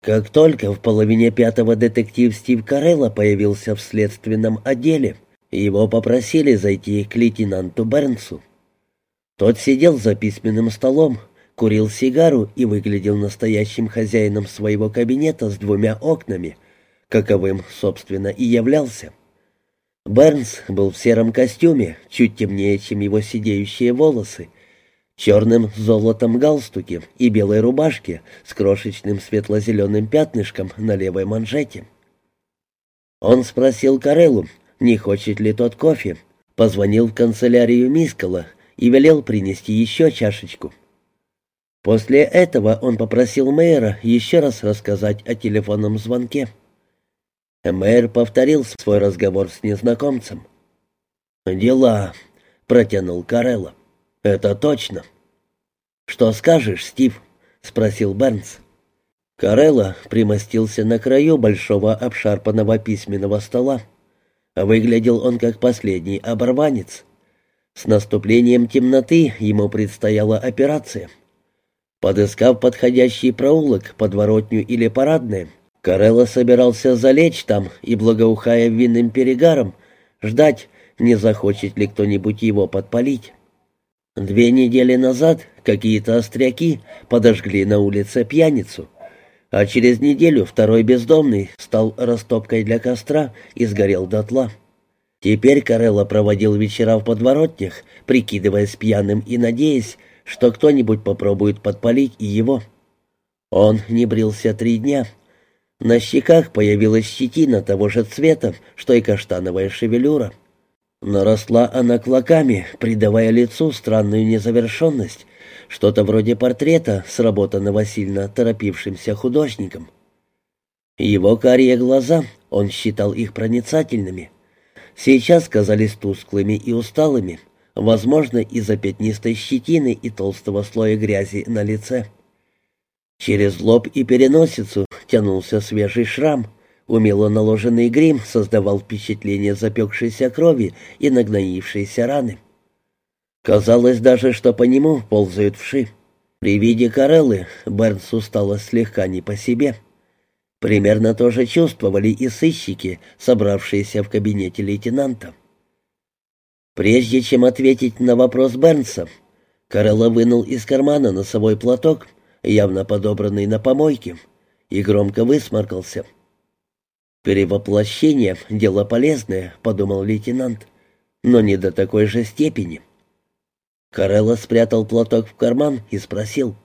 Как только в половине пятого детектив Стив Карелло появился в следственном отделе, его попросили зайти к лейтенанту Бернсу. Тот сидел за письменным столом, курил сигару и выглядел настоящим хозяином своего кабинета с двумя окнами, каковым, собственно, и являлся. Бернс был в сером костюме, чуть темнее, чем его сидеющие волосы, черным золотом галстуке и белой рубашке с крошечным светло-зеленым пятнышком на левой манжете. Он спросил Кареллу, не хочет ли тот кофе, позвонил в канцелярию Мискала и велел принести еще чашечку. После этого он попросил мэра еще раз рассказать о телефонном звонке. Мэр повторил свой разговор с незнакомцем. «Дела», — протянул Карелла. «Это точно». «Что скажешь, Стив?» — спросил Бернс. Карелла примостился на краю большого обшарпанного письменного стола. Выглядел он как последний оборванец. С наступлением темноты ему предстояла операция. Подыскав подходящий проулок, подворотню или парадное, Карелла собирался залечь там и, благоухая винным перегаром, ждать, не захочет ли кто-нибудь его подпалить. Две недели назад какие-то остряки подожгли на улице пьяницу, а через неделю второй бездомный стал растопкой для костра и сгорел дотла. Теперь Карелла проводил вечера в подворотнях, прикидываясь пьяным и надеясь, что кто-нибудь попробует подпалить и его. Он не брился три дня. На щеках появилась щетина того же цвета, что и каштановая шевелюра. Наросла она клоками, придавая лицу странную незавершенность, что-то вроде портрета, сработанного сильно торопившимся художником. Его карие глаза, он считал их проницательными, сейчас казались тусклыми и усталыми, возможно, из-за пятнистой щетины и толстого слоя грязи на лице. Через лоб и переносицу тянулся свежий шрам — Умело наложенный грим создавал впечатление запекшейся крови и нагноившейся раны. Казалось даже, что по нему ползают вши. При виде Кареллы Бернсу стало слегка не по себе. Примерно то же чувствовали и сыщики, собравшиеся в кабинете лейтенанта. Прежде чем ответить на вопрос Бернса, Карелла вынул из кармана носовой платок, явно подобранный на помойке, и громко высморкался — «Перевоплощение — дело полезное», — подумал лейтенант, — «но не до такой же степени». Карелла спрятал платок в карман и спросил.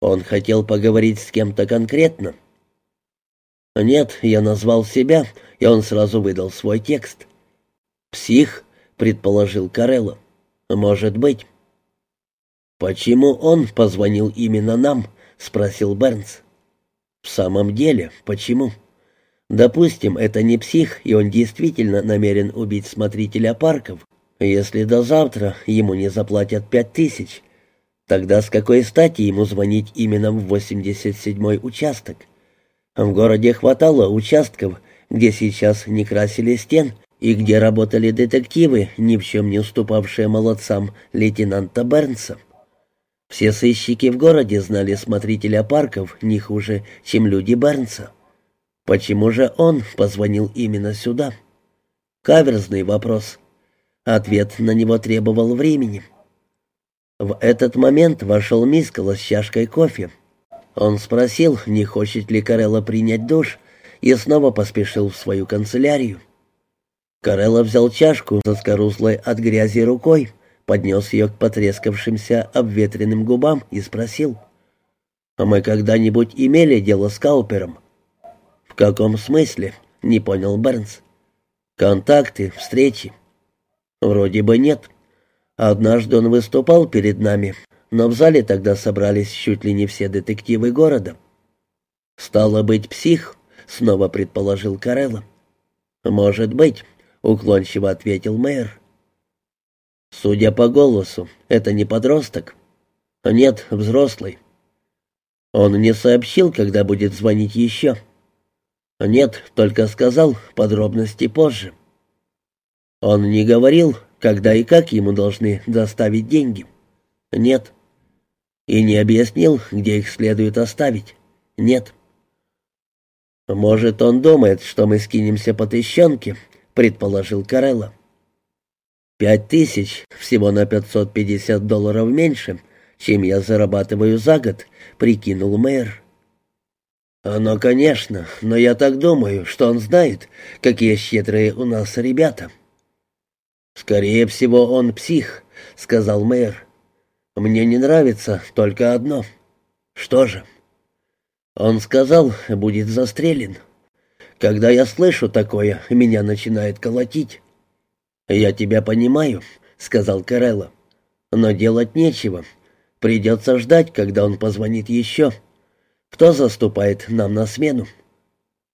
«Он хотел поговорить с кем-то конкретно?» «Нет, я назвал себя, и он сразу выдал свой текст». «Псих», — предположил Карелла. «Может быть». «Почему он позвонил именно нам?» — спросил Бернс. «В самом деле, почему?» Допустим, это не псих, и он действительно намерен убить смотрителя парков. Если до завтра ему не заплатят пять тысяч, тогда с какой стати ему звонить именно в 87-й участок? В городе хватало участков, где сейчас не красили стен, и где работали детективы, ни в чем не уступавшие молодцам лейтенанта Бернса. Все сыщики в городе знали смотрителя парков не хуже, чем люди Бернса. Почему же он позвонил именно сюда? Каверзный вопрос. Ответ на него требовал времени. В этот момент вошел Мискала с чашкой кофе. Он спросил, не хочет ли Карелла принять душ, и снова поспешил в свою канцелярию. Карелла взял чашку со скорузлой от грязи рукой, поднес ее к потрескавшимся обветренным губам и спросил. «А мы когда-нибудь имели дело с Каупером?» «В каком смысле?» — не понял Бернс. «Контакты, встречи». «Вроде бы нет. Однажды он выступал перед нами, но в зале тогда собрались чуть ли не все детективы города». «Стало быть, псих?» — снова предположил Карелла. «Может быть», — уклончиво ответил мэр. «Судя по голосу, это не подросток?» «Нет, взрослый». «Он не сообщил, когда будет звонить еще?» «Нет, только сказал подробности позже». «Он не говорил, когда и как ему должны доставить деньги?» «Нет». «И не объяснил, где их следует оставить?» «Нет». «Может, он думает, что мы скинемся по тыщенке», — предположил Карелла. «Пять тысяч, всего на пятьсот пятьдесят долларов меньше, чем я зарабатываю за год», — прикинул мэр. «Ну, конечно, но я так думаю, что он знает, какие щедрые у нас ребята». «Скорее всего, он псих», — сказал мэр. «Мне не нравится только одно». «Что же?» Он сказал, будет застрелен. Когда я слышу такое, меня начинает колотить. «Я тебя понимаю», — сказал Карелло. «Но делать нечего. Придется ждать, когда он позвонит еще. Кто заступает нам на смену?»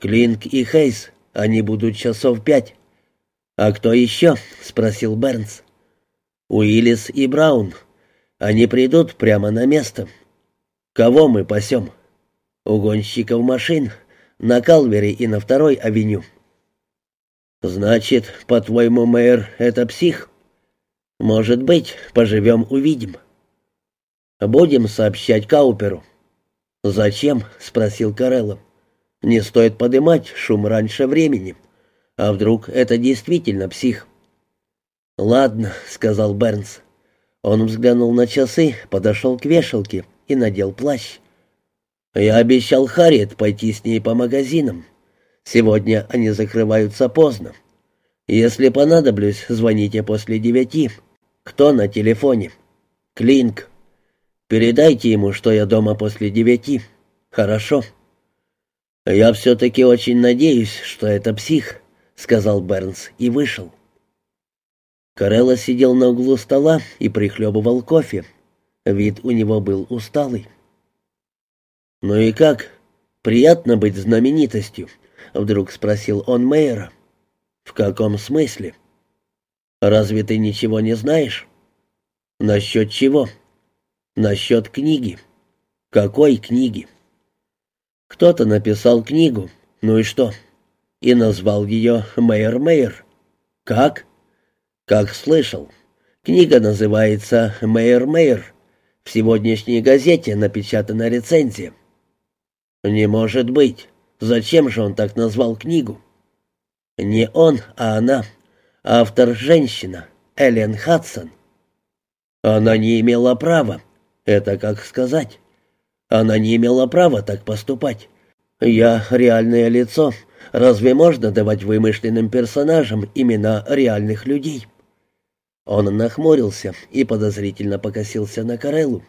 «Клинк и Хейс. Они будут часов пять». «А кто еще?» — спросил Бернс. «Уиллис и Браун. Они придут прямо на место. Кого мы пасем?» угонщиков машин на Калвере и на второй авеню. Значит, по-твоему, мэр, это псих? Может быть, поживем, увидим. Будем сообщать Кауперу. Зачем? спросил Карелло. Не стоит поднимать шум раньше времени. А вдруг это действительно псих? Ладно, сказал Бернс. Он взглянул на часы, подошел к вешалке и надел плащ. Я обещал Харриет пойти с ней по магазинам. Сегодня они закрываются поздно. Если понадоблюсь, звоните после девяти. Кто на телефоне? Клинк. Передайте ему, что я дома после девяти. Хорошо. Я все-таки очень надеюсь, что это псих, сказал Бернс и вышел. Карелла сидел на углу стола и прихлебывал кофе. Вид у него был усталый. «Ну и как? Приятно быть знаменитостью?» — вдруг спросил он мэра. «В каком смысле?» «Разве ты ничего не знаешь?» «Насчет чего?» «Насчет книги». «Какой книги?» «Кто-то написал книгу. Ну и что?» «И назвал ее «Мэйр Мэйр». «Как?» «Как слышал. Книга называется «Мэйр Мэйр». В сегодняшней газете напечатана рецензия. «Не может быть! Зачем же он так назвал книгу?» «Не он, а она. Автор — женщина, Эллен Хадсон». «Она не имела права. Это как сказать? Она не имела права так поступать. Я реальное лицо. Разве можно давать вымышленным персонажам имена реальных людей?» Он нахмурился и подозрительно покосился на Кареллу.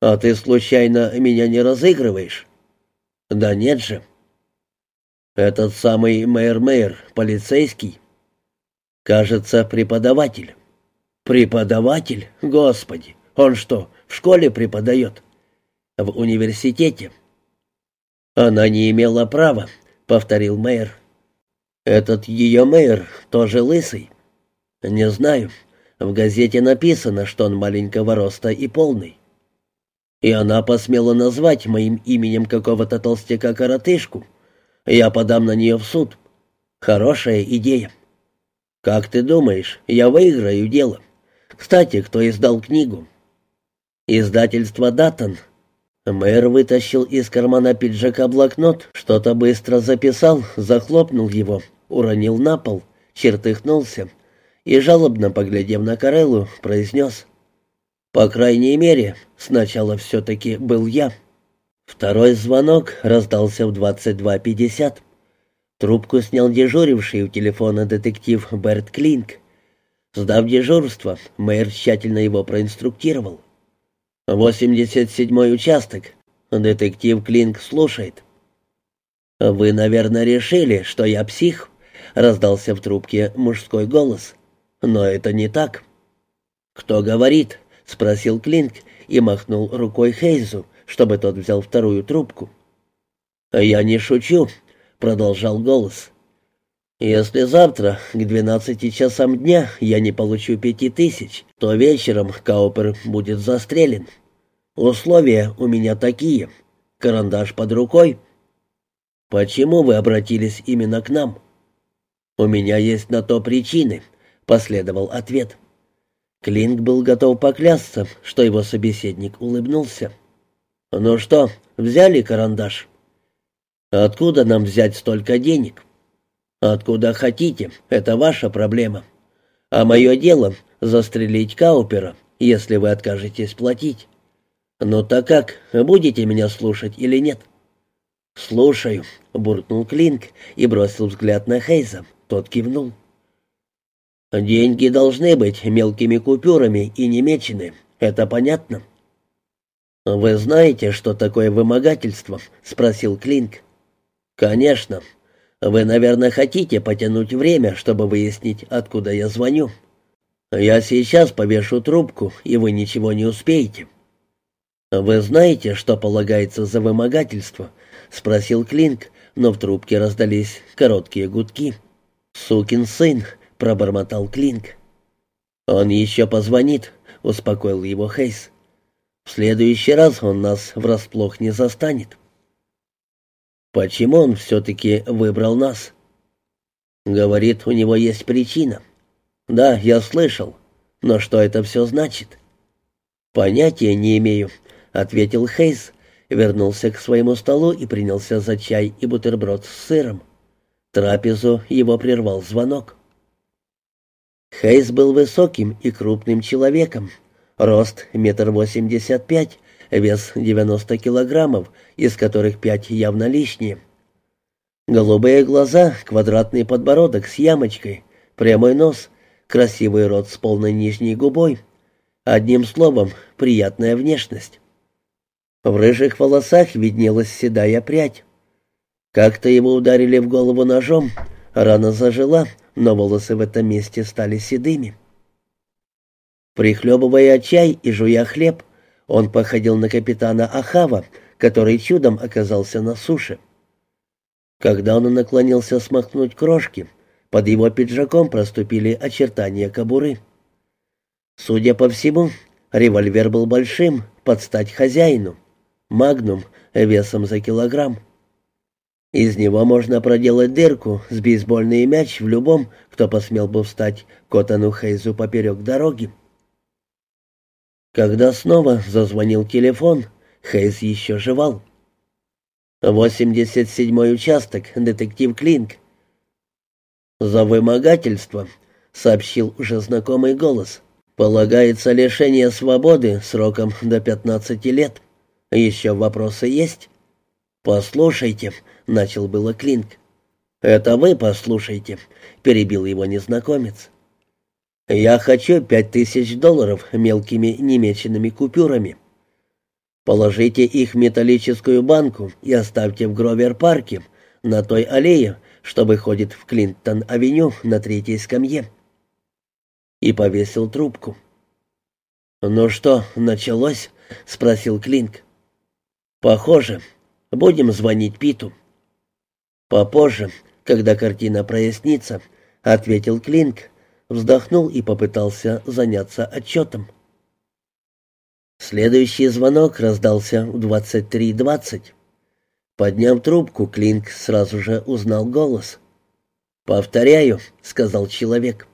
«А ты случайно меня не разыгрываешь?» Да нет же. Этот самый мэр-мэр, полицейский. Кажется, преподаватель. Преподаватель? Господи, он что, в школе преподает? В университете? Она не имела права, повторил мэр. Этот ее мэр тоже лысый. Не знаю. В газете написано, что он маленького роста и полный. И она посмела назвать моим именем какого-то толстяка-коротышку. Я подам на нее в суд. Хорошая идея. Как ты думаешь, я выиграю дело? Кстати, кто издал книгу? Издательство «Даттон». Мэр вытащил из кармана пиджака блокнот, что-то быстро записал, захлопнул его, уронил на пол, чертыхнулся и, жалобно поглядев на Кареллу, произнес по крайней мере, сначала все-таки был я. Второй звонок раздался в 22.50. Трубку снял дежуривший у телефона детектив Берт Клинк. Сдав дежурство, мэр тщательно его проинструктировал. «87-й участок. Детектив Клинк слушает». «Вы, наверное, решили, что я псих?» — раздался в трубке мужской голос. «Но это не так». «Кто говорит?» — спросил Клинк и махнул рукой Хейзу, чтобы тот взял вторую трубку. «Я не шучу», — продолжал голос. «Если завтра к двенадцати часам дня я не получу пяти тысяч, то вечером Каупер будет застрелен. Условия у меня такие. Карандаш под рукой». «Почему вы обратились именно к нам?» «У меня есть на то причины», — последовал ответ. Клинк был готов поклясться, что его собеседник улыбнулся. «Ну что, взяли карандаш?» Откуда нам взять столько денег? Откуда хотите, это ваша проблема. А мое дело — застрелить Каупера, если вы откажетесь платить. Ну так как, будете меня слушать или нет?» «Слушаю», — буркнул Клинк и бросил взгляд на Хейза. Тот кивнул. «Деньги должны быть мелкими купюрами и немечены. Это понятно?» «Вы знаете, что такое вымогательство?» — спросил Клинк. «Конечно. Вы, наверное, хотите потянуть время, чтобы выяснить, откуда я звоню. Я сейчас повешу трубку, и вы ничего не успеете». «Вы знаете, что полагается за вымогательство?» — спросил Клинк, но в трубке раздались короткие гудки. «Сукин сын!» — пробормотал Клинк. «Он еще позвонит», — успокоил его Хейс. «В следующий раз он нас врасплох не застанет». «Почему он все-таки выбрал нас?» «Говорит, у него есть причина». «Да, я слышал. Но что это все значит?» «Понятия не имею», — ответил Хейс, вернулся к своему столу и принялся за чай и бутерброд с сыром. Трапезу его прервал звонок. Хейс был высоким и крупным человеком. Рост метр восемьдесят пять, вес девяносто килограммов, из которых пять явно лишние. Голубые глаза, квадратный подбородок с ямочкой, прямой нос, красивый рот с полной нижней губой. Одним словом, приятная внешность. В рыжих волосах виднелась седая прядь. Как-то его ударили в голову ножом, рана зажила, но волосы в этом месте стали седыми. Прихлебывая чай и жуя хлеб, он походил на капитана Ахава, который чудом оказался на суше. Когда он наклонился смахнуть крошки, под его пиджаком проступили очертания кобуры. Судя по всему, револьвер был большим, под стать хозяину. «Магнум» весом за килограмм. Из него можно проделать дырку с бейсбольный мяч в любом, кто посмел бы встать Котану Хейзу поперек дороги. Когда снова зазвонил телефон, Хейз еще жевал. «Восемьдесят седьмой участок, детектив Клинк». «За вымогательство», — сообщил уже знакомый голос. «Полагается лишение свободы сроком до пятнадцати лет». «Еще вопросы есть?» «Послушайте», — начал было Клинк. «Это вы послушайте», — перебил его незнакомец. «Я хочу пять тысяч долларов мелкими немеченными купюрами. Положите их в металлическую банку и оставьте в Гровер-парке, на той аллее, что выходит в Клинтон-авеню на третьей скамье». И повесил трубку. «Ну что, началось?» — спросил Клинк. «Похоже. Будем звонить Питу». «Попозже, когда картина прояснится», — ответил Клинк, вздохнул и попытался заняться отчетом. Следующий звонок раздался в 23.20. Подняв трубку, Клинк сразу же узнал голос. «Повторяю», — сказал человек.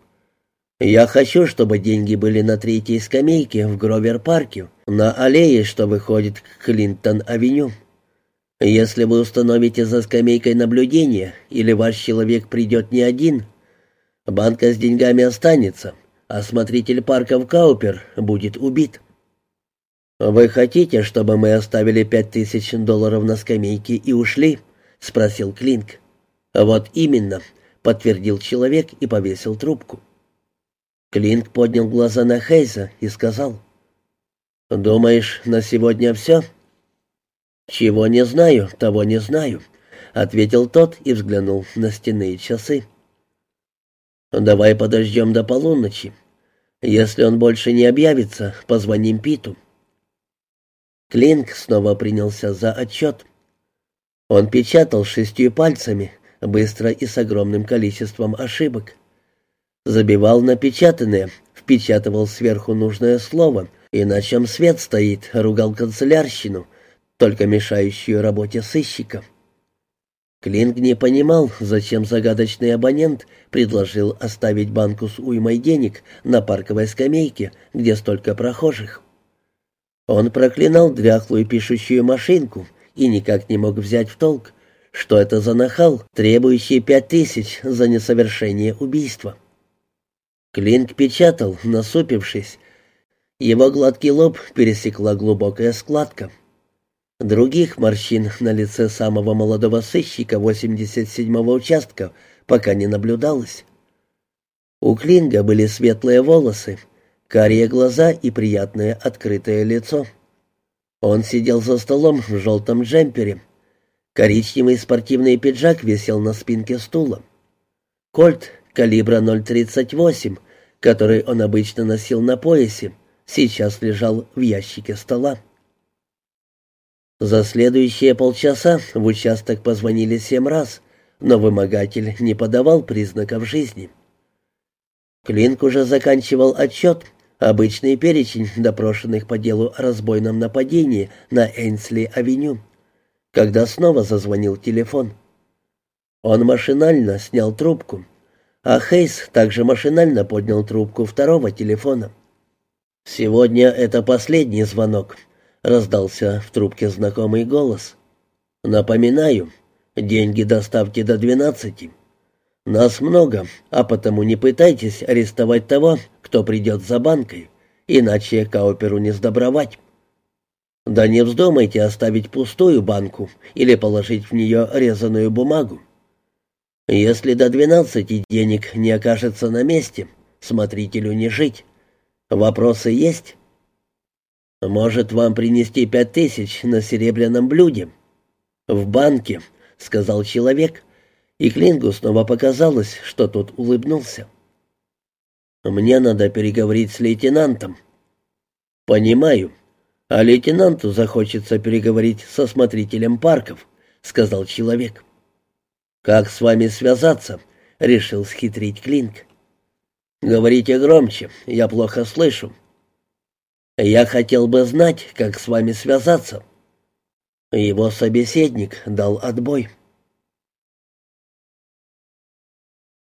«Я хочу, чтобы деньги были на третьей скамейке в Гровер-парке, на аллее, что выходит к Клинтон-авеню. Если вы установите за скамейкой наблюдение, или ваш человек придет не один, банка с деньгами останется, а смотритель парка в Каупер будет убит». «Вы хотите, чтобы мы оставили пять тысяч долларов на скамейке и ушли?» — спросил Клинк. «Вот именно», — подтвердил человек и повесил трубку. Клинк поднял глаза на Хейза и сказал. «Думаешь, на сегодня все?» «Чего не знаю, того не знаю», — ответил тот и взглянул на стенные часы. «Давай подождем до полуночи. Если он больше не объявится, позвоним Питу». Клинк снова принялся за отчет. Он печатал шестью пальцами, быстро и с огромным количеством ошибок забивал напечатанное, впечатывал сверху нужное слово, и на чем свет стоит, ругал канцелярщину, только мешающую работе сыщика. Клинг не понимал, зачем загадочный абонент предложил оставить банку с уймой денег на парковой скамейке, где столько прохожих. Он проклинал дряхлую пишущую машинку и никак не мог взять в толк, что это за нахал, требующий пять тысяч за несовершение убийства. Клинк печатал, насупившись. Его гладкий лоб пересекла глубокая складка. Других морщин на лице самого молодого сыщика 87-го участка пока не наблюдалось. У Клинга были светлые волосы, карие глаза и приятное открытое лицо. Он сидел за столом в желтом джемпере. Коричневый спортивный пиджак висел на спинке стула. Кольт калибра 0.38, который он обычно носил на поясе, сейчас лежал в ящике стола. За следующие полчаса в участок позвонили семь раз, но вымогатель не подавал признаков жизни. Клинк уже заканчивал отчет, обычный перечень допрошенных по делу о разбойном нападении на Эйнсли-авеню, когда снова зазвонил телефон. Он машинально снял трубку, а Хейс также машинально поднял трубку второго телефона. «Сегодня это последний звонок», — раздался в трубке знакомый голос. «Напоминаю, деньги доставьте до двенадцати. Нас много, а потому не пытайтесь арестовать того, кто придет за банкой, иначе Кауперу не сдобровать. Да не вздумайте оставить пустую банку или положить в нее резаную бумагу. Если до двенадцати денег не окажется на месте, смотрителю не жить. Вопросы есть?» «Может, вам принести пять тысяч на серебряном блюде?» «В банке», — сказал человек, и Клингу снова показалось, что тот улыбнулся. «Мне надо переговорить с лейтенантом». «Понимаю. А лейтенанту захочется переговорить со смотрителем парков», — сказал человек. «Как с вами связаться?» — решил схитрить Клинк. «Говорите громче, я плохо слышу». Я хотел бы знать, как с вами связаться». Его собеседник дал отбой.